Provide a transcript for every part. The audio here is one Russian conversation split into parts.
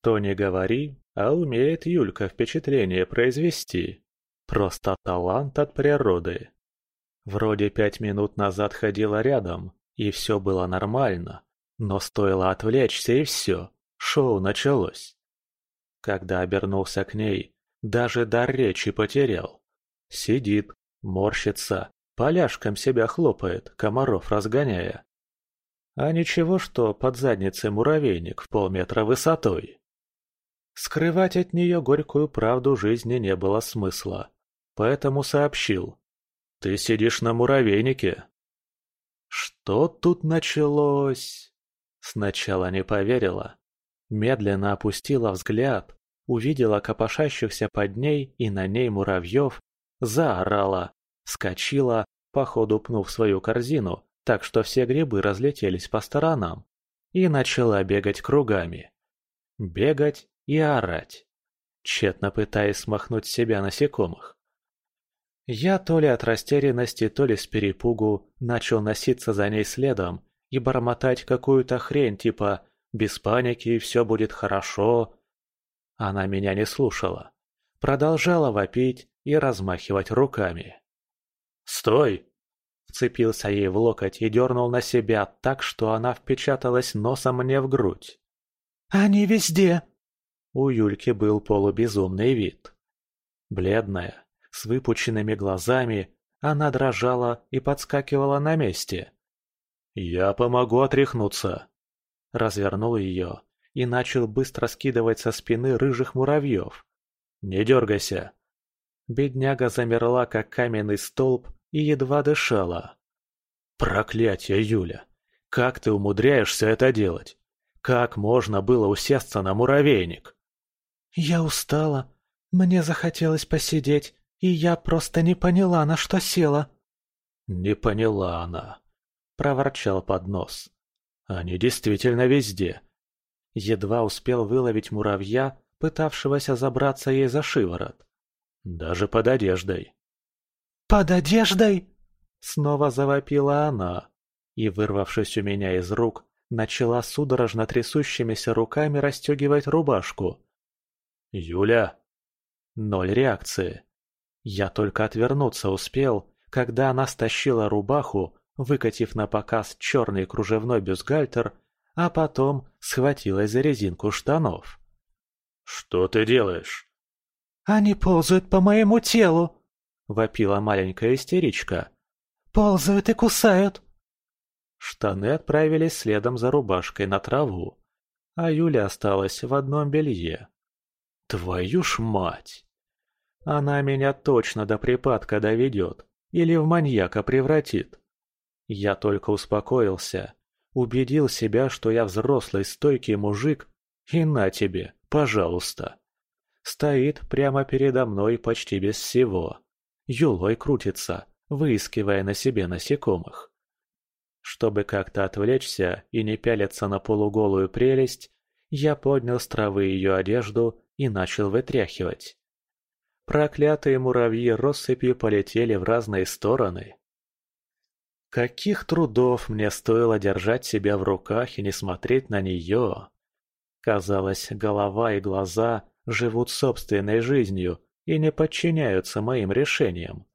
Что не говори, а умеет Юлька впечатление произвести. Просто талант от природы. Вроде пять минут назад ходила рядом, и все было нормально, но стоило отвлечься и все, шоу началось. Когда обернулся к ней, даже дар речи потерял. Сидит, морщится, поляшком себя хлопает, комаров разгоняя. А ничего, что под задницей муравейник в полметра высотой. Скрывать от нее горькую правду жизни не было смысла, поэтому сообщил. «Ты сидишь на муравейнике». Что тут началось? Сначала не поверила. Медленно опустила взгляд, увидела копошащихся под ней и на ней муравьев, заорала, скочила, походу пнув свою корзину, так что все грибы разлетелись по сторонам, и начала бегать кругами. Бегать и орать, тщетно пытаясь смахнуть с себя насекомых. Я то ли от растерянности, то ли с перепугу начал носиться за ней следом и бормотать какую-то хрень типа «без паники, все будет хорошо». Она меня не слушала, продолжала вопить и размахивать руками. «Стой!» Вцепился ей в локоть и дернул на себя так, что она впечаталась носом мне в грудь. «Они везде!» У Юльки был полубезумный вид. Бледная, с выпученными глазами, она дрожала и подскакивала на месте. «Я помогу отряхнуться!» Развернул ее и начал быстро скидывать со спины рыжих муравьев. «Не дергайся!» Бедняга замерла, как каменный столб, и едва дышала. «Проклятье, Юля! Как ты умудряешься это делать? Как можно было усесться на муравейник?» «Я устала. Мне захотелось посидеть, и я просто не поняла, на что села». «Не поняла она», — проворчал под нос. «Они действительно везде». Едва успел выловить муравья, пытавшегося забраться ей за шиворот. Даже под одеждой. «Под одеждой?» Снова завопила она и, вырвавшись у меня из рук, начала судорожно трясущимися руками расстегивать рубашку. «Юля!» Ноль реакции. Я только отвернуться успел, когда она стащила рубаху, выкатив на показ черный кружевной бюстгальтер, а потом схватилась за резинку штанов. «Что ты делаешь?» «Они ползают по моему телу!» — вопила маленькая истеричка. «Ползают и кусают!» Штаны отправились следом за рубашкой на траву, а Юля осталась в одном белье. «Твою ж мать!» Она меня точно до припадка доведет или в маньяка превратит. Я только успокоился, убедил себя, что я взрослый стойкий мужик, и на тебе, пожалуйста. Стоит прямо передо мной почти без всего юлой крутится, выискивая на себе насекомых. Чтобы как-то отвлечься и не пялиться на полуголую прелесть, я поднял с травы ее одежду и начал вытряхивать. Проклятые муравьи россыпью полетели в разные стороны. Каких трудов мне стоило держать себя в руках и не смотреть на нее. Казалось, голова и глаза живут собственной жизнью, и не подчиняются моим решениям.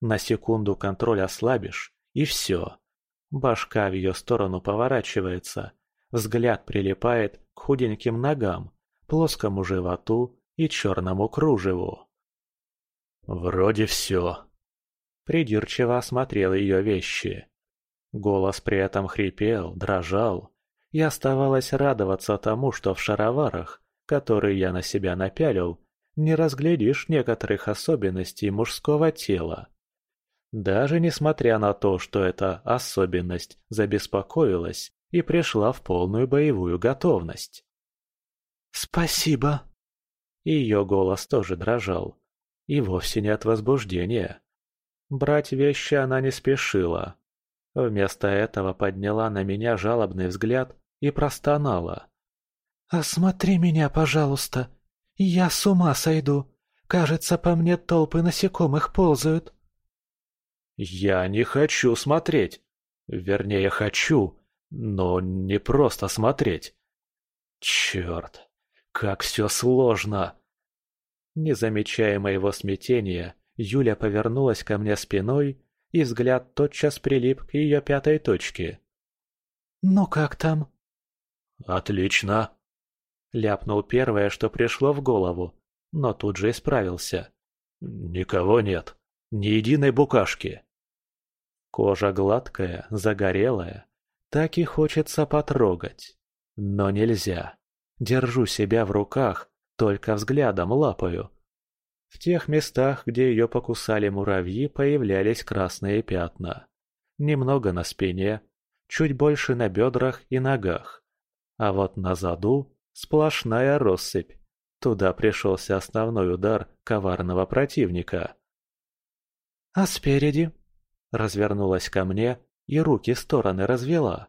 На секунду контроль ослабишь, и все. Башка в ее сторону поворачивается, взгляд прилипает к худеньким ногам, плоскому животу и черному кружеву. «Вроде все». Придирчиво осмотрел ее вещи. Голос при этом хрипел, дрожал, и оставалось радоваться тому, что в шароварах, которые я на себя напялил, не разглядишь некоторых особенностей мужского тела. Даже несмотря на то, что эта особенность забеспокоилась и пришла в полную боевую готовность. «Спасибо!» Ее голос тоже дрожал. И вовсе не от возбуждения. Брать вещи она не спешила. Вместо этого подняла на меня жалобный взгляд и простонала. «Осмотри меня, пожалуйста. «Я с ума сойду. Кажется, по мне толпы насекомых ползают». «Я не хочу смотреть. Вернее, хочу, но не просто смотреть. Черт, Как все сложно!» Не замечая моего смятения, Юля повернулась ко мне спиной, и взгляд тотчас прилип к ее пятой точке. «Ну как там?» «Отлично!» Ляпнул первое, что пришло в голову, но тут же исправился. «Никого нет. Ни единой букашки». Кожа гладкая, загорелая. Так и хочется потрогать. Но нельзя. Держу себя в руках, только взглядом лапаю. В тех местах, где ее покусали муравьи, появлялись красные пятна. Немного на спине, чуть больше на бедрах и ногах. А вот на заду сплошная россыпь. Туда пришелся основной удар коварного противника. «А спереди?» Развернулась ко мне и руки стороны развела.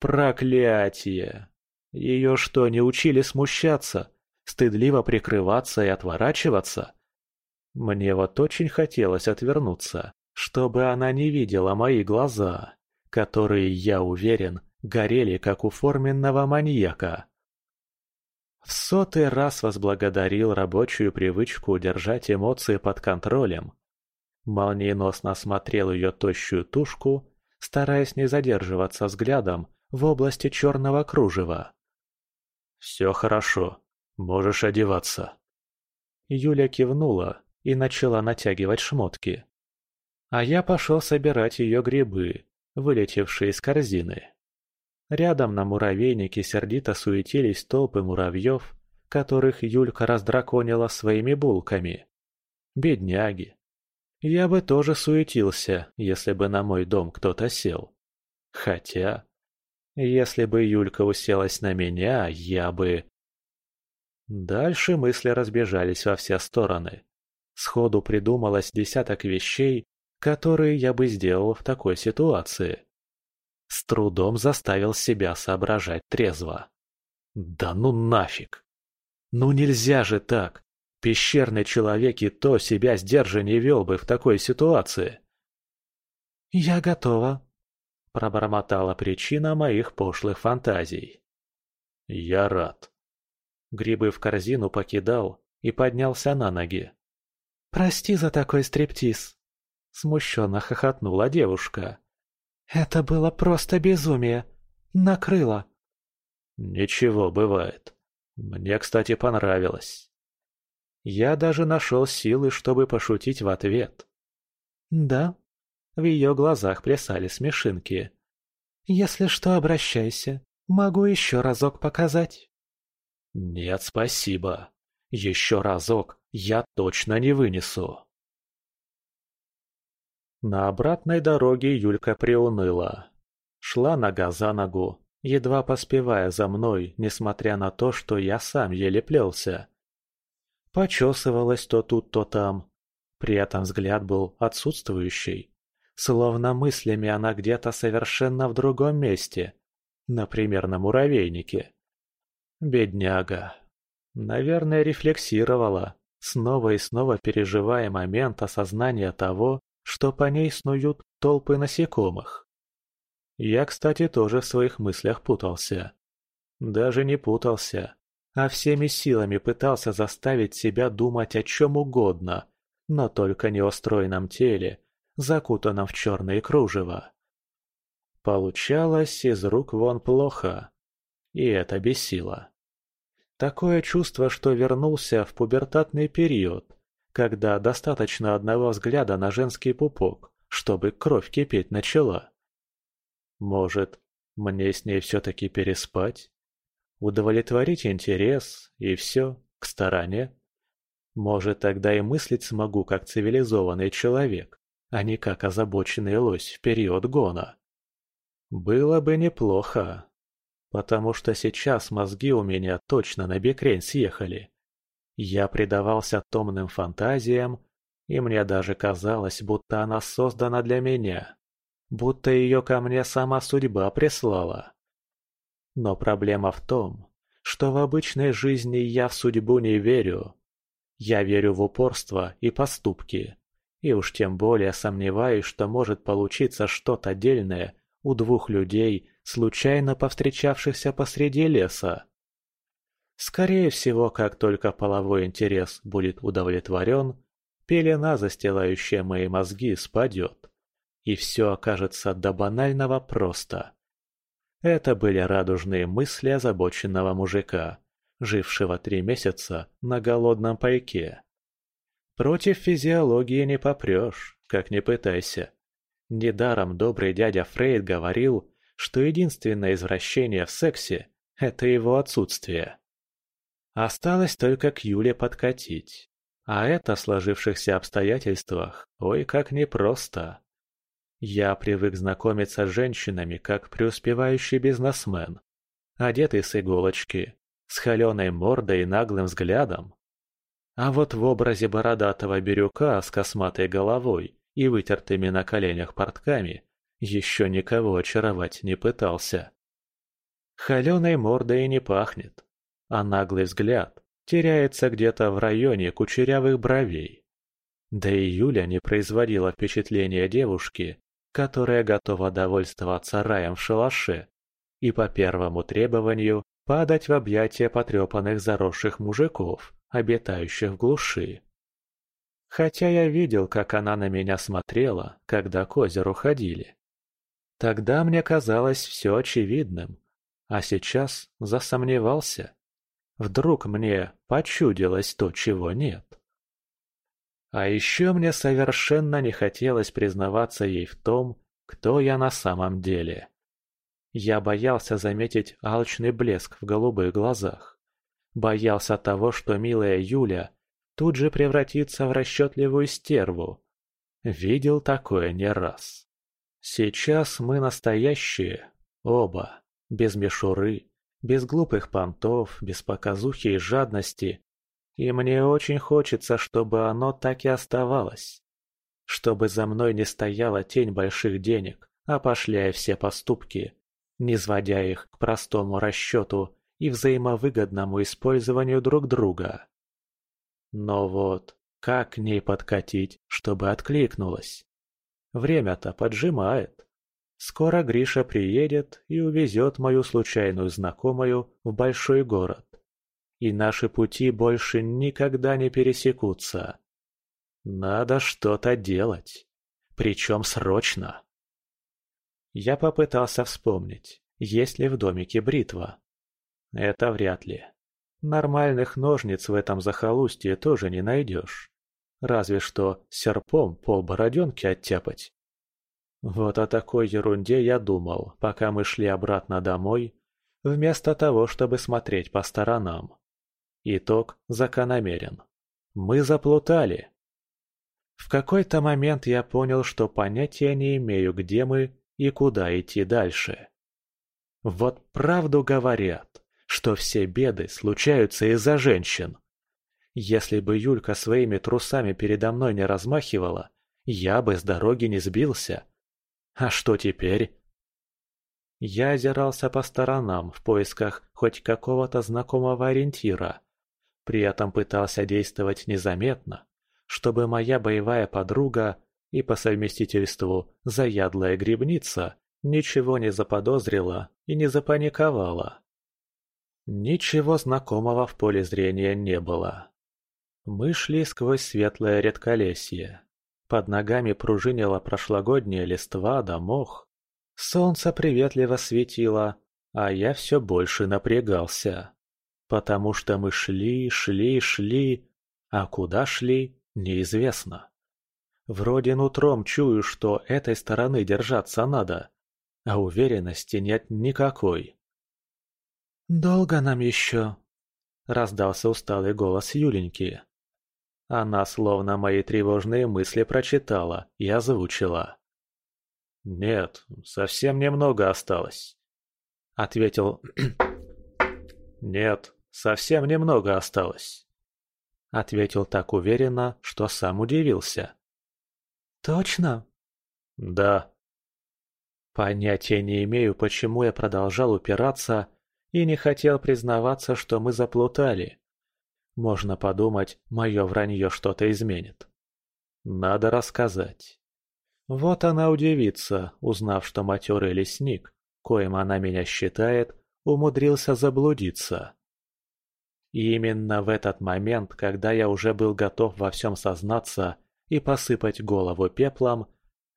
«Проклятие! Ее что, не учили смущаться? стыдливо прикрываться и отворачиваться. Мне вот очень хотелось отвернуться, чтобы она не видела мои глаза, которые, я уверен, горели, как у форменного маньяка. В сотый раз возблагодарил рабочую привычку держать эмоции под контролем. Молниеносно осмотрел ее тощую тушку, стараясь не задерживаться взглядом в области черного кружева. «Все хорошо», «Можешь одеваться». Юля кивнула и начала натягивать шмотки. А я пошел собирать ее грибы, вылетевшие из корзины. Рядом на муравейнике сердито суетились толпы муравьев, которых Юлька раздраконила своими булками. Бедняги. Я бы тоже суетился, если бы на мой дом кто-то сел. Хотя, если бы Юлька уселась на меня, я бы... Дальше мысли разбежались во все стороны. Сходу придумалось десяток вещей, которые я бы сделал в такой ситуации. С трудом заставил себя соображать трезво. Да ну нафиг! Ну нельзя же так! Пещерный человек и то себя сдержаннее вел бы в такой ситуации. «Я готова», — пробормотала причина моих пошлых фантазий. «Я рад», Грибы в корзину покидал и поднялся на ноги. «Прости за такой стриптиз!» Смущенно хохотнула девушка. «Это было просто безумие! Накрыло!» «Ничего, бывает. Мне, кстати, понравилось». Я даже нашел силы, чтобы пошутить в ответ. «Да?» В ее глазах плясали смешинки. «Если что, обращайся. Могу еще разок показать». «Нет, спасибо. Еще разок я точно не вынесу». На обратной дороге Юлька приуныла. Шла нога за ногу, едва поспевая за мной, несмотря на то, что я сам еле плелся. Почесывалась то тут, то там. При этом взгляд был отсутствующий. Словно мыслями она где-то совершенно в другом месте. Например, на муравейнике. Бедняга. Наверное, рефлексировала, снова и снова переживая момент осознания того, что по ней снуют толпы насекомых. Я, кстати, тоже в своих мыслях путался. Даже не путался, а всеми силами пытался заставить себя думать о чем угодно, но только не о стройном теле, закутанном в черные кружева. Получалось из рук вон плохо, и это бесило. Такое чувство, что вернулся в пубертатный период, когда достаточно одного взгляда на женский пупок, чтобы кровь кипеть начала. Может, мне с ней все-таки переспать? Удовлетворить интерес и все, к стороне? Может, тогда и мыслить смогу как цивилизованный человек, а не как озабоченный лось в период гона. Было бы неплохо, потому что сейчас мозги у меня точно на бекрень съехали. Я предавался томным фантазиям, и мне даже казалось, будто она создана для меня, будто ее ко мне сама судьба прислала. Но проблема в том, что в обычной жизни я в судьбу не верю. Я верю в упорство и поступки, и уж тем более сомневаюсь, что может получиться что-то дельное у двух людей, случайно повстречавшихся посреди леса. Скорее всего, как только половой интерес будет удовлетворен, пелена, застилающая мои мозги, спадет. И все окажется до банального просто. Это были радужные мысли озабоченного мужика, жившего три месяца на голодном пайке. Против физиологии не попрешь, как не пытайся. Недаром добрый дядя Фрейд говорил, что единственное извращение в сексе – это его отсутствие. Осталось только к Юле подкатить. А это в сложившихся обстоятельствах, ой, как непросто. Я привык знакомиться с женщинами, как преуспевающий бизнесмен. Одетый с иголочки, с холеной мордой и наглым взглядом. А вот в образе бородатого бирюка с косматой головой и вытертыми на коленях портками еще никого очаровать не пытался. Холеной мордой не пахнет, а наглый взгляд теряется где-то в районе кучерявых бровей. Да и Юля не производила впечатления девушки, которая готова довольствоваться раем в шалаше и по первому требованию падать в объятия потрепанных заросших мужиков, обитающих в глуши. Хотя я видел, как она на меня смотрела, когда к озеру ходили. Тогда мне казалось все очевидным, а сейчас засомневался. Вдруг мне почудилось то, чего нет. А еще мне совершенно не хотелось признаваться ей в том, кто я на самом деле. Я боялся заметить алчный блеск в голубых глазах. Боялся того, что милая Юля тут же превратится в расчетливую стерву. Видел такое не раз. Сейчас мы настоящие, оба, без мишуры, без глупых понтов, без показухи и жадности. И мне очень хочется, чтобы оно так и оставалось. Чтобы за мной не стояла тень больших денег, опошляя все поступки, не сводя их к простому расчету и взаимовыгодному использованию друг друга. Но вот как к ней подкатить, чтобы откликнулась? Время-то поджимает. Скоро Гриша приедет и увезет мою случайную знакомую в большой город. И наши пути больше никогда не пересекутся. Надо что-то делать. Причем срочно. Я попытался вспомнить, есть ли в домике бритва. Это вряд ли. Нормальных ножниц в этом захолустье тоже не найдешь. Разве что серпом пол бороденки оттяпать. Вот о такой ерунде я думал, пока мы шли обратно домой, вместо того, чтобы смотреть по сторонам. Итог закономерен. Мы заплутали. В какой-то момент я понял, что понятия не имею, где мы и куда идти дальше. Вот правду говорят, что все беды случаются из-за женщин. Если бы Юлька своими трусами передо мной не размахивала, я бы с дороги не сбился, а что теперь? Я озирался по сторонам в поисках хоть какого-то знакомого ориентира. При этом пытался действовать незаметно, чтобы моя боевая подруга и по совместительству заядлая грибница ничего не заподозрила и не запаниковала. Ничего знакомого в поле зрения не было. Мы шли сквозь светлое редколесье, под ногами пружинила прошлогодняя листва да мох. Солнце приветливо светило, а я все больше напрягался. Потому что мы шли, шли, шли, а куда шли, неизвестно. Вроде нутром чую, что этой стороны держаться надо, а уверенности нет никакой. «Долго нам еще?» — раздался усталый голос Юленьки. Она словно мои тревожные мысли прочитала и озвучила. «Нет, совсем немного осталось», — ответил... «Нет, совсем немного осталось», — ответил так уверенно, что сам удивился. «Точно?» «Да». Понятия не имею, почему я продолжал упираться и не хотел признаваться, что мы заплутали. Можно подумать, мое вранье что-то изменит. Надо рассказать. Вот она удивится, узнав, что матерый лесник, коим она меня считает, умудрился заблудиться. И именно в этот момент, когда я уже был готов во всем сознаться и посыпать голову пеплом,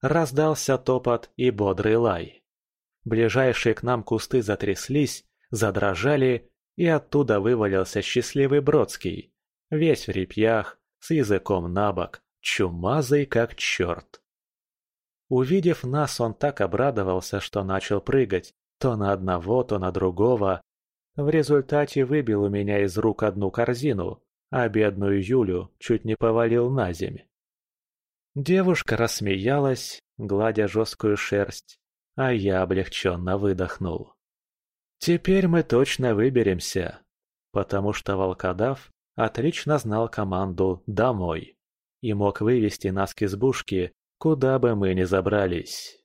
раздался топот и бодрый лай. Ближайшие к нам кусты затряслись, задрожали, и оттуда вывалился счастливый Бродский, весь в репьях, с языком на бок, чумазый как черт. Увидев нас, он так обрадовался, что начал прыгать, то на одного, то на другого. В результате выбил у меня из рук одну корзину, а бедную Юлю чуть не повалил на земь. Девушка рассмеялась, гладя жесткую шерсть, а я облегченно выдохнул. Теперь мы точно выберемся, потому что волкодав отлично знал команду «домой» и мог вывести нас к избушке, куда бы мы ни забрались.